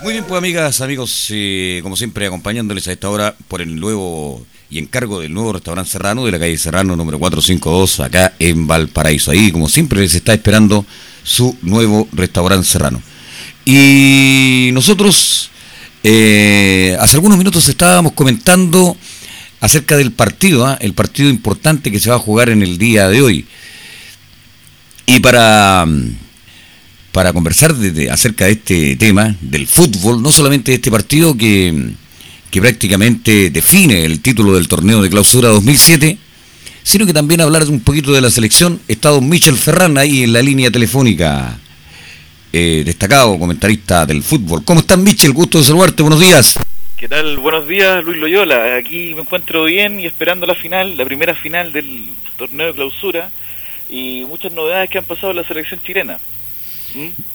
Muy bien, pues amigas, amigos, eh, como siempre acompañándoles a esta hora por el nuevo y encargo del nuevo restaurante Serrano de la calle Serrano número 452 acá en Valparaíso. Ahí, como siempre, les está esperando su nuevo restaurante Serrano. Y nosotros eh, hace algunos minutos estábamos comentando acerca del partido, ¿ah? el partido importante que se va a jugar en el día de hoy. Y para para conversar de, acerca de este tema, del fútbol, no solamente de este partido que, que prácticamente define el título del torneo de clausura 2007, sino que también hablar un poquito de la selección. Está don Michel Ferran ahí en la línea telefónica, eh, destacado comentarista del fútbol. ¿Cómo estás, Michel? Gusto de saludarte, buenos días. ¿Qué tal? Buenos días, Luis Loyola. Aquí me encuentro bien y esperando la final, la primera final del torneo de clausura y muchas novedades que han pasado en la selección chilena.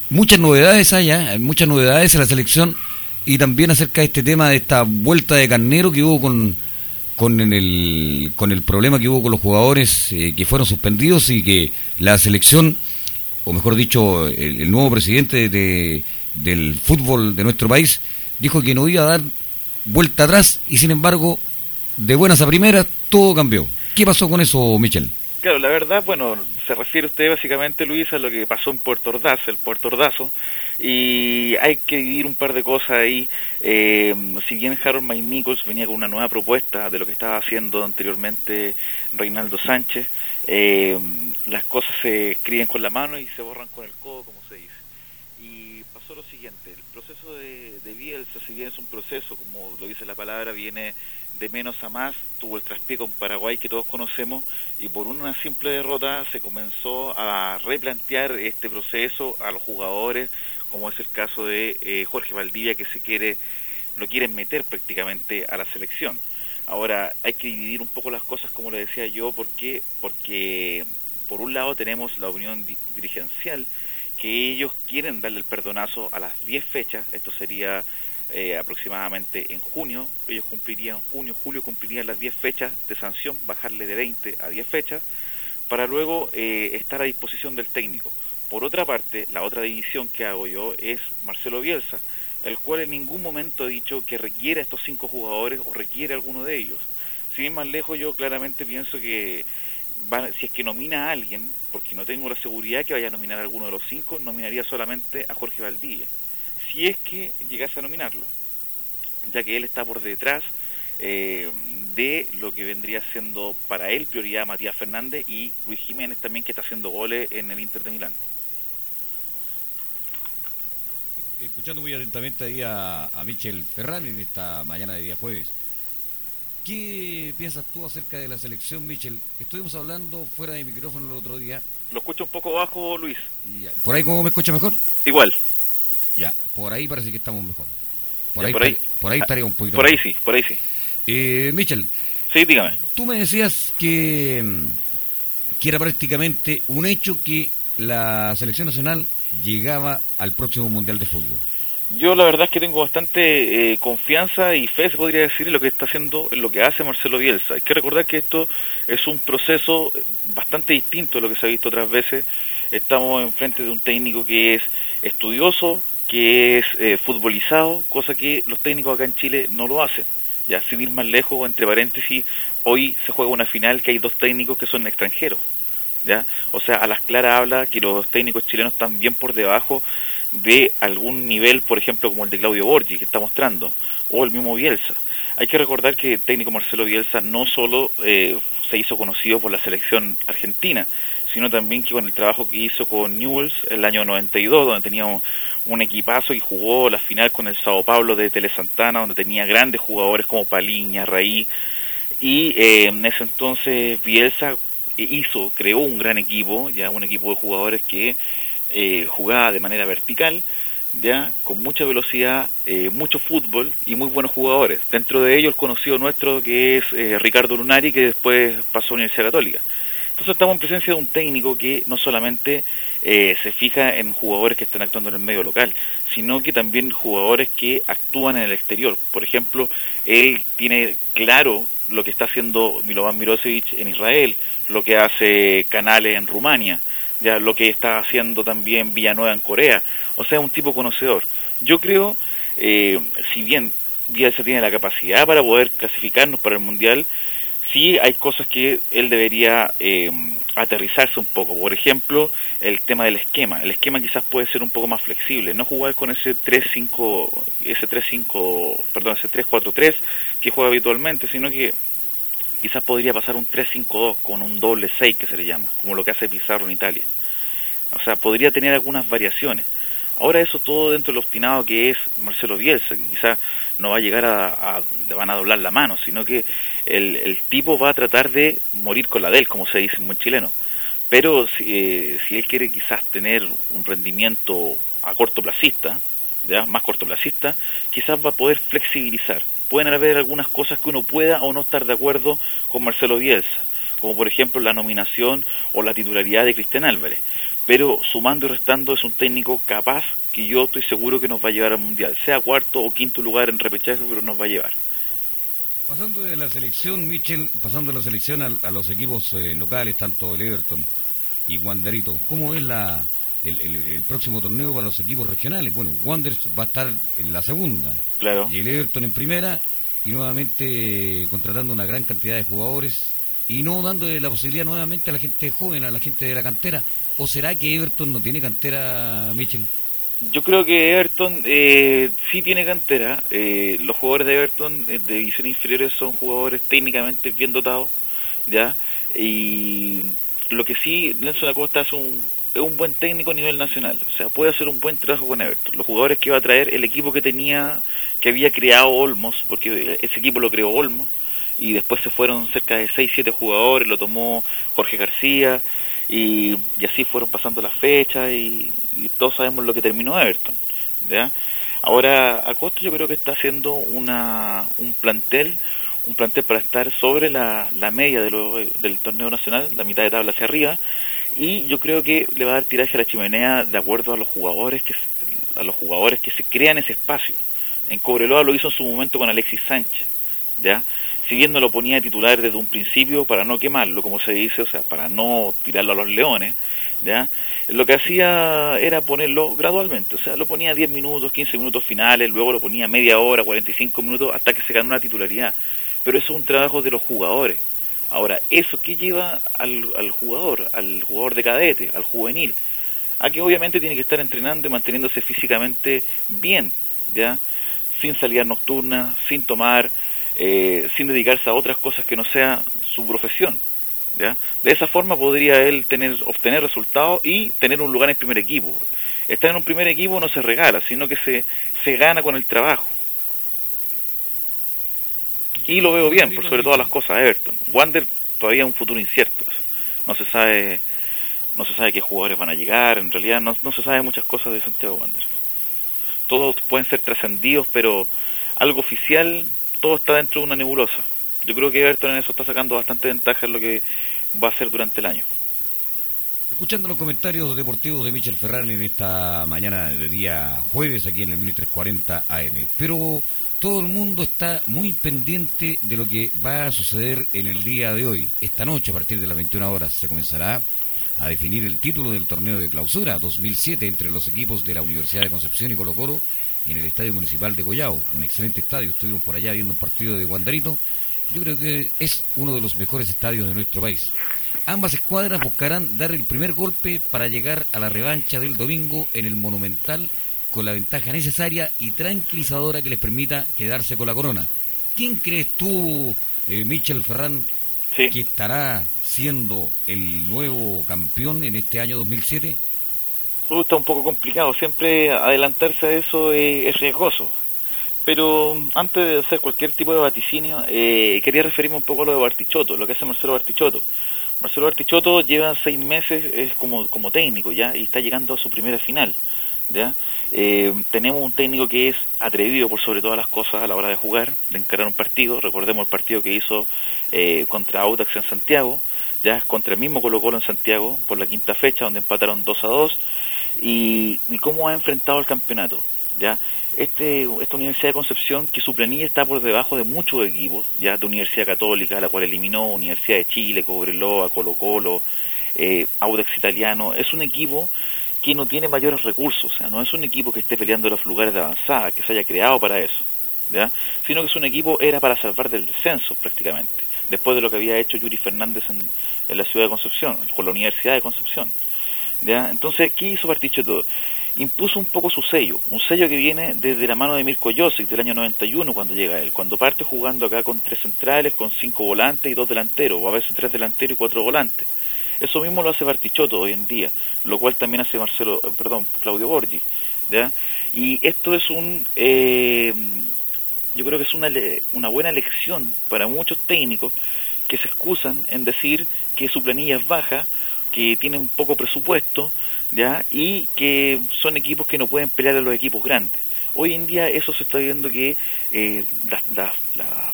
Muchas novedades allá, muchas novedades en la selección y también acerca de este tema de esta vuelta de carnero que hubo con, con, el, con el problema que hubo con los jugadores eh, que fueron suspendidos y que la selección, o mejor dicho, el, nuevo presidente de, del fútbol de nuestro país, dijo que no iba a dar vuelta atrás y sin embargo, de buenas a primeras, todo cambió. ¿Qué pasó con eso, Michel? Claro, la verdad, bueno, se refiere usted básicamente, Luis, a lo que pasó en Puerto Ordaz, el Puerto Ordazo, y hay que dividir un par de cosas ahí. Eh, si bien Harold May Nichols venía con una nueva propuesta de lo que estaba haciendo anteriormente Reinaldo Sánchez, eh, las cosas se escriben con la mano y se borran con el codo, como se dice. Y pasó lo siguiente, el proceso de, de Bielsa, si bien es un proceso, como lo dice la palabra, viene de menos a más, tuvo el traspié con Paraguay que todos conocemos y por una simple derrota se comenzó a replantear este proceso a los jugadores, como es el caso de eh, Jorge Valdivia que se quiere lo quieren meter prácticamente a la selección. Ahora hay que dividir un poco las cosas como le decía yo, porque porque por un lado tenemos la unión dirigencial que ellos quieren darle el perdonazo a las 10 fechas, esto sería eh, aproximadamente en junio, ellos cumplirían, junio, julio cumplirían las 10 fechas de sanción, bajarle de 20 a 10 fechas, para luego eh, estar a disposición del técnico. Por otra parte, la otra división que hago yo es Marcelo Bielsa, el cual en ningún momento ha dicho que requiere a estos cinco jugadores o requiere a alguno de ellos. Si bien más lejos, yo claramente pienso que si es que nomina a alguien, porque no tengo la seguridad que vaya a nominar a alguno de los cinco, nominaría solamente a Jorge Valdivia si es que llegase a nominarlo, ya que él está por detrás eh, de lo que vendría siendo para él prioridad Matías Fernández y Luis Jiménez también que está haciendo goles en el Inter de Milán. Escuchando muy atentamente ahí a, a Michel Ferran en esta mañana de día jueves. ¿Qué piensas tú acerca de la selección, Michel? Estuvimos hablando fuera de micrófono el otro día. Lo escucho un poco bajo, Luis. ¿Por ahí cómo me escucha mejor? Igual. Ya, por ahí parece que estamos mejor. Por, ahí, por, ahí, estaría un poquito Por ahí sí, por ahí sí. Eh, Michel. Sí, dígame. Tú me decías que, que era prácticamente un hecho que la selección nacional llegaba al próximo Mundial de Fútbol. Yo la verdad es que tengo bastante eh, confianza y fe, se podría decir, en lo que está haciendo, en lo que hace Marcelo Bielsa. Hay que recordar que esto es un proceso bastante distinto de lo que se ha visto otras veces. Estamos enfrente de un técnico que es estudioso, que es eh, futbolizado, cosa que los técnicos acá en Chile no lo hacen. Ya, sin ir más lejos, entre paréntesis, hoy se juega una final que hay dos técnicos que son extranjeros. ¿ya? O sea, a las claras habla que los técnicos chilenos están bien por debajo de algún nivel, por ejemplo, como el de Claudio Borgi, que está mostrando, o el mismo Bielsa. Hay que recordar que el técnico Marcelo Bielsa no solo eh, se hizo conocido por la selección argentina, sino también que con el trabajo que hizo con Newells el año 92, donde tenía un equipazo y jugó la final con el Sao Paulo de Tele Santana, donde tenía grandes jugadores como Paliña, Raí, y eh, en ese entonces Bielsa hizo, creó un gran equipo, ya un equipo de jugadores que eh, jugaba de manera vertical, ya con mucha velocidad, eh, mucho fútbol y muy buenos jugadores. Dentro de ellos el conocido nuestro que es Ricardo Lunari, que después pasó a Universidad Católica. Entonces estamos en presencia de un técnico que no solamente eh, se fija en jugadores que están actuando en el medio local, sino que también jugadores que actúan en el exterior. Por ejemplo, él tiene claro lo que está haciendo Milovan Mirosevic en Israel, lo que hace Canales en Rumania, ya lo que está haciendo también Villanueva en Corea. O sea, un tipo conocedor. Yo creo eh, si bien Bielsa tiene la capacidad para poder clasificarnos para el Mundial, sí hay cosas que él debería eh, aterrizarse un poco. Por ejemplo, el tema del esquema. El esquema quizás puede ser un poco más flexible, no jugar con ese 3-5, ese 3-5, perdón, ese 3-4-3 que juega habitualmente, sino que quizás podría pasar un 3-5-2 con un doble 6 que se le llama, como lo que hace Pizarro en Italia. O sea, podría tener algunas variaciones. Ahora eso todo dentro del obstinado que es Marcelo Bielsa, que quizás no va a llegar a, le van a doblar la mano, sino que el, tipo va a tratar de morir con la de él, como se dice en buen chileno. Pero si, eh, si él quiere quizás tener un rendimiento a cortoplacista, ¿ya? más cortoplacista, quizás va a poder flexibilizar. Pueden haber algunas cosas que uno pueda o no estar de acuerdo con Marcelo Bielsa, como por ejemplo la nominación o la titularidad de Cristian Álvarez pero sumando y restando es un técnico capaz que yo estoy seguro que nos va a llevar al Mundial, sea cuarto o quinto lugar en repechaje, pero nos va a llevar. Pasando de la selección, Michel, pasando de la selección a, los equipos eh, locales, tanto el Everton y Wanderito, ¿cómo es la, el, próximo torneo para los equipos regionales? Bueno, Wander va a estar en la segunda, claro. y el Everton en primera, y nuevamente contratando una gran cantidad de jugadores y no dándole la posibilidad nuevamente a la gente joven, a la gente de la cantera, ¿O será que Everton no tiene cantera, Mitchell? Yo creo que Everton eh, sí tiene cantera. Eh, los jugadores de Everton eh, de división inferiores son jugadores técnicamente bien dotados, ¿ya? Y lo que sí, Nelson Acosta es un, es un buen técnico a nivel nacional. O sea, puede hacer un buen trabajo con Everton. Los jugadores que iba a traer, el equipo que tenía, que había creado Olmos, porque ese equipo lo creó Olmos, y después se fueron cerca de 6, 7 jugadores, lo tomó Jorge García, y, así fueron pasando las fechas y, todos sabemos lo que terminó Everton. ¿ya? Ahora Acosta yo creo que está haciendo una, un plantel un plantel para estar sobre la, la media de lo, del torneo nacional, la mitad de tabla hacia arriba, y yo creo que le va a dar tiraje a la chimenea de acuerdo a los jugadores que a los jugadores que se crean ese espacio. En Cobreloa lo hizo en su momento con Alexis Sánchez, ¿ya? Si bien no lo ponía titular desde un principio para no quemarlo, como se dice, o sea, para no tirarlo a los leones, ¿ya? Lo que hacía era ponerlo gradualmente, o sea, lo ponía 10 minutos, 15 minutos finales, luego lo ponía media hora, 45 minutos, hasta que se ganó una titularidad. Pero eso es un trabajo de los jugadores. Ahora, ¿eso qué lleva al, al jugador, al jugador de cadete, al juvenil? A que obviamente tiene que estar entrenando y manteniéndose físicamente bien, ¿ya? Sin salida nocturna, sin tomar, eh, sin dedicarse a otras cosas que no sea su profesión. ¿ya? De esa forma podría él tener, obtener resultados y tener un lugar en el primer equipo. Estar en un primer equipo no se regala, sino que se, se gana con el trabajo. Y lo veo bien, por sobre todas las cosas, Everton. Wander todavía un futuro incierto. No se sabe no se sabe qué jugadores van a llegar, en realidad no, no se sabe muchas cosas de Santiago Wander. Todos pueden ser trascendidos, pero algo oficial todo está dentro de una nebulosa. Yo creo que Everton en eso está sacando bastante ventaja en lo que va a hacer durante el año. Escuchando los comentarios deportivos de Michel Ferrari en esta mañana de día jueves aquí en el 1340 AM. Pero todo el mundo está muy pendiente de lo que va a suceder en el día de hoy. Esta noche, a partir de las 21 horas, se comenzará a definir el título del torneo de clausura 2007 entre los equipos de la Universidad de Concepción y Colo Colo en el Estadio Municipal de Collao, un excelente estadio, estuvimos por allá viendo un partido de Guandarito, yo creo que es uno de los mejores estadios de nuestro país. Ambas escuadras buscarán dar el primer golpe para llegar a la revancha del domingo en el Monumental con la ventaja necesaria y tranquilizadora que les permita quedarse con la corona. ¿Quién crees tú, eh, Michel Ferrán, que estará siendo el nuevo campeón en este año 2007? Está un poco complicado. Siempre adelantarse a eso es, riesgoso. Pero antes de hacer cualquier tipo de vaticinio, eh, quería referirme un poco a lo de Bartichotto, lo que hace Marcelo Bartichotto. Marcelo Bartichotto lleva seis meses es como, como técnico ya y está llegando a su primera final. ¿ya? Eh, tenemos un técnico que es atrevido por sobre todas las cosas a la hora de jugar, de encarar un partido. Recordemos el partido que hizo eh, contra Audax en Santiago, ya contra el mismo Colo Colo en Santiago por la quinta fecha, donde empataron 2 a 2 y, cómo ha enfrentado el campeonato. ¿ya? Este, esta Universidad de Concepción, que su planilla está por debajo de muchos equipos, ya de Universidad Católica, la cual eliminó Universidad de Chile, Cobreloa, Colo Colo, eh, Audax Italiano, es un equipo que no tiene mayores recursos, o sea, no es un equipo que esté peleando los lugares de avanzada, que se haya creado para eso, ¿ya? sino que es un equipo, era para salvar del descenso prácticamente, después de lo que había hecho Yuri Fernández en, en la ciudad de Concepción, con la Universidad de Concepción. ¿ya? Entonces, ¿qué hizo Bartichotto? Impuso un poco su sello, un sello que viene desde la mano de Mirko Josic del año 91 cuando llega él, cuando parte jugando acá con tres centrales, con cinco volantes y dos delanteros, o a veces tres delanteros y cuatro volantes. Eso mismo lo hace Bartichotto hoy en día, lo cual también hace Marcelo, perdón, Claudio Borgi. ¿ya? Y esto es un, eh, yo creo que es una, una buena lección para muchos técnicos que se excusan en decir que su planilla es baja, que tienen poco presupuesto, ¿ya? Y que son equipos que no pueden pelear a los equipos grandes. Hoy en día eso se está viendo que eh, las, las,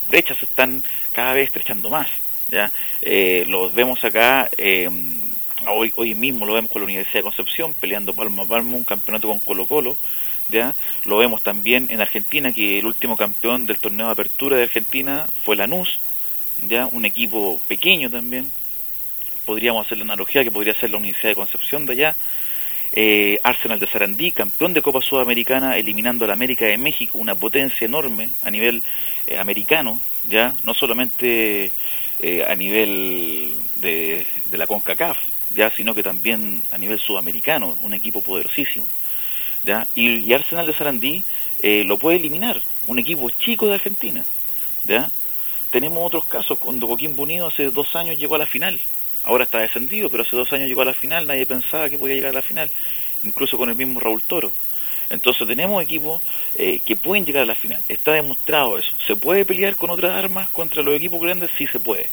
brechas se están cada vez estrechando más, ¿ya? Eh, lo vemos acá, eh, hoy, hoy mismo lo vemos con la Universidad de Concepción, peleando palmo a palmo un campeonato con Colo Colo, ¿ya? Lo vemos también en Argentina, que el último campeón del torneo de apertura de Argentina fue Lanús, ¿ya? Un equipo pequeño también, podríamos hacer la analogía que podría ser la Universidad de Concepción de allá, eh, Arsenal de Sarandí, campeón de Copa Sudamericana, eliminando a la América de México, una potencia enorme a nivel eh, americano, ya no solamente eh, a nivel de, de, la CONCACAF, ya sino que también a nivel sudamericano, un equipo poderosísimo. Y, Arsenal de Sarandí eh, lo puede eliminar, un equipo chico de Argentina. Tenemos otros casos, cuando Joaquín Bunido hace dos años llegó a la final, ahora está descendido, pero hace dos años llegó a la final, nadie pensaba que podía llegar a la final, incluso con el mismo Raúl Toro. Entonces tenemos equipos eh, que pueden llegar a la final, está demostrado eso. ¿Se puede pelear con otras armas contra los equipos grandes? Sí se puede.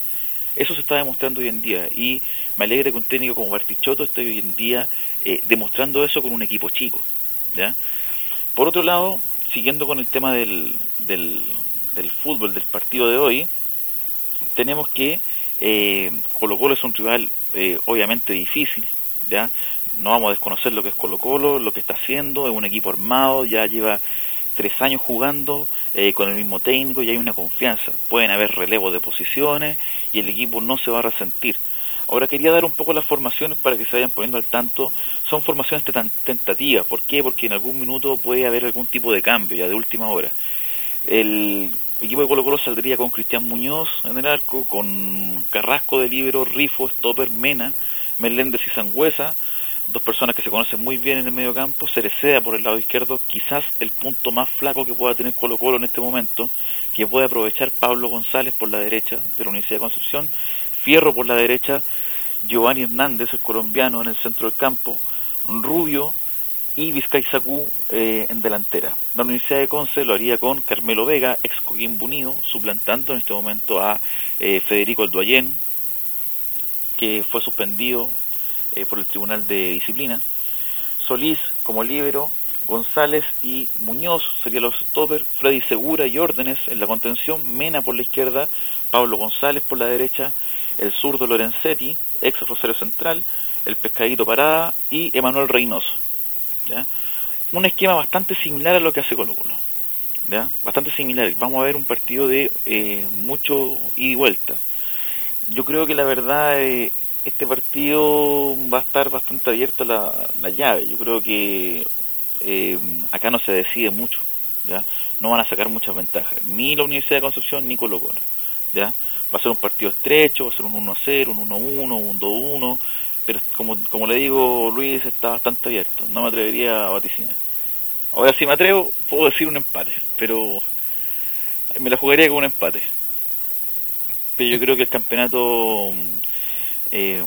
Eso se está demostrando hoy en día y me alegra que un técnico como Bartichotto esté hoy en día eh, demostrando eso con un equipo chico. ¿Ya? Por otro lado, siguiendo con el tema del, del, fútbol, del partido de hoy, tenemos que eh, Colo Colo es un rival eh, obviamente difícil, ¿ya? No vamos a desconocer lo que es Colo Colo, lo que está haciendo, es un equipo armado, ya lleva tres años jugando eh, con el mismo técnico y hay una confianza. Pueden haber relevos de posiciones y el equipo no se va a resentir. Ahora quería dar un poco las formaciones para que se vayan poniendo al tanto. Son formaciones tentativas. ¿Por qué? Porque en algún minuto puede haber algún tipo de cambio ya de última hora. El equipo de Colo Colo saldría con Cristian Muñoz en el arco, con Carrasco de Libro, Rifo, Stopper, Mena, Meléndez y Sangüesa, dos personas que se conocen muy bien en el medio campo, Cereceda por el lado izquierdo, quizás el punto más flaco que pueda tener Colo Colo en este momento, que puede aprovechar Pablo González por la derecha de la Universidad de Concepción, Fierro por la derecha, Giovanni Hernández, el colombiano, en el centro del campo, Rubio, y Vizcay eh, en delantera. La Universidad de Conce lo haría con Carmelo Vega, ex Coquimbo Unido, suplantando en este momento a eh, Federico Alduayén, que fue suspendido eh, por el Tribunal de Disciplina. Solís como líbero, González y Muñoz serían los stopper, Freddy Segura y Órdenes en la contención, Mena por la izquierda, Pablo González por la derecha, el zurdo Lorenzetti, ex Rosario Central, el Pescadito Parada y Emanuel Reynoso. Un esquema bastante similar a lo que hace Colo Colo. ¿ya? Bastante similar. Vamos a ver un partido de eh, mucho ida y vuelta. Yo creo que la verdad eh, este partido va a estar bastante abierta la, la llave. Yo creo que eh, acá no se decide mucho. ¿ya? No van a sacar muchas ventajas. Ni la Universidad de Concepción ni Colo Colo. ¿Ya? Va a ser un partido estrecho, va a ser un 1-0, un 1-1, un 2-1 pero como, como le digo, Luis está bastante abierto, no me atrevería a vaticinar. Ahora si me atrevo, puedo decir un empate, pero me la jugaría con un empate. Pero yo creo que el campeonato, eh,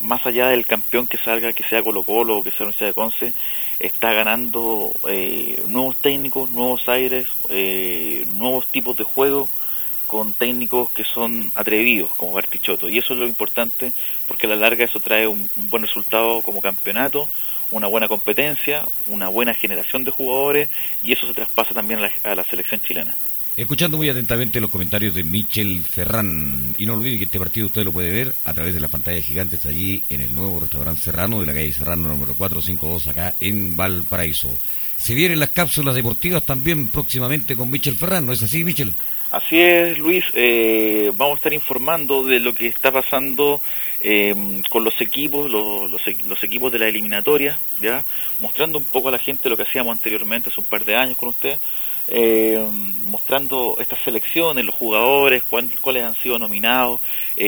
más allá del campeón que salga, que sea Colo Colo o que sea Universidad de Conce, está ganando eh, nuevos técnicos, nuevos aires, eh, nuevos tipos de juego con técnicos que son atrevidos, como Bartichotto. Y eso es lo importante, porque a la larga eso trae un, buen resultado como campeonato, una buena competencia, una buena generación de jugadores, y eso se traspasa también a la, selección chilena. Escuchando muy atentamente los comentarios de Michel Ferrán, y no olviden que este partido usted lo puede ver a través de la pantalla gigantes allí en el nuevo restaurante Serrano de la calle Serrano número 452 acá en Valparaíso. Se vienen las cápsulas deportivas también próximamente con Michel Ferrán, ¿no es así, Michel? Así es, Luis. Eh, vamos a estar informando de lo que está pasando eh, con los equipos, los, los, equipos de la eliminatoria, ya, mostrando un poco a la gente lo que hacíamos anteriormente hace un par de años con usted, eh, mostrando estas selecciones, los jugadores, cuáles han sido nominados,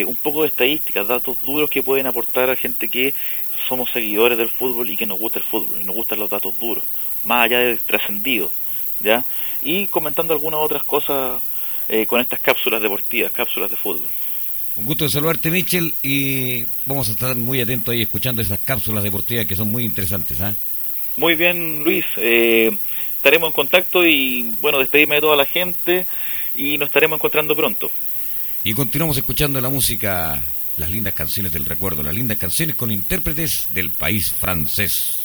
un poco de estadísticas, datos duros que pueden aportar a gente que somos seguidores del fútbol y que nos gusta el fútbol y nos gustan los datos duros, más allá de trascendido, ya, y comentando algunas otras cosas eh, con estas cápsulas deportivas, cápsulas de fútbol. Un gusto de saludarte, Michel, y vamos a estar muy atentos ahí escuchando esas cápsulas deportivas que son muy interesantes. ¿ah? Muy bien, Luis. Eh, estaremos en contacto y, bueno, despedirme de toda la gente y nos estaremos encontrando pronto. Y continuamos escuchando la música, las lindas canciones del recuerdo, las lindas canciones con intérpretes del país francés.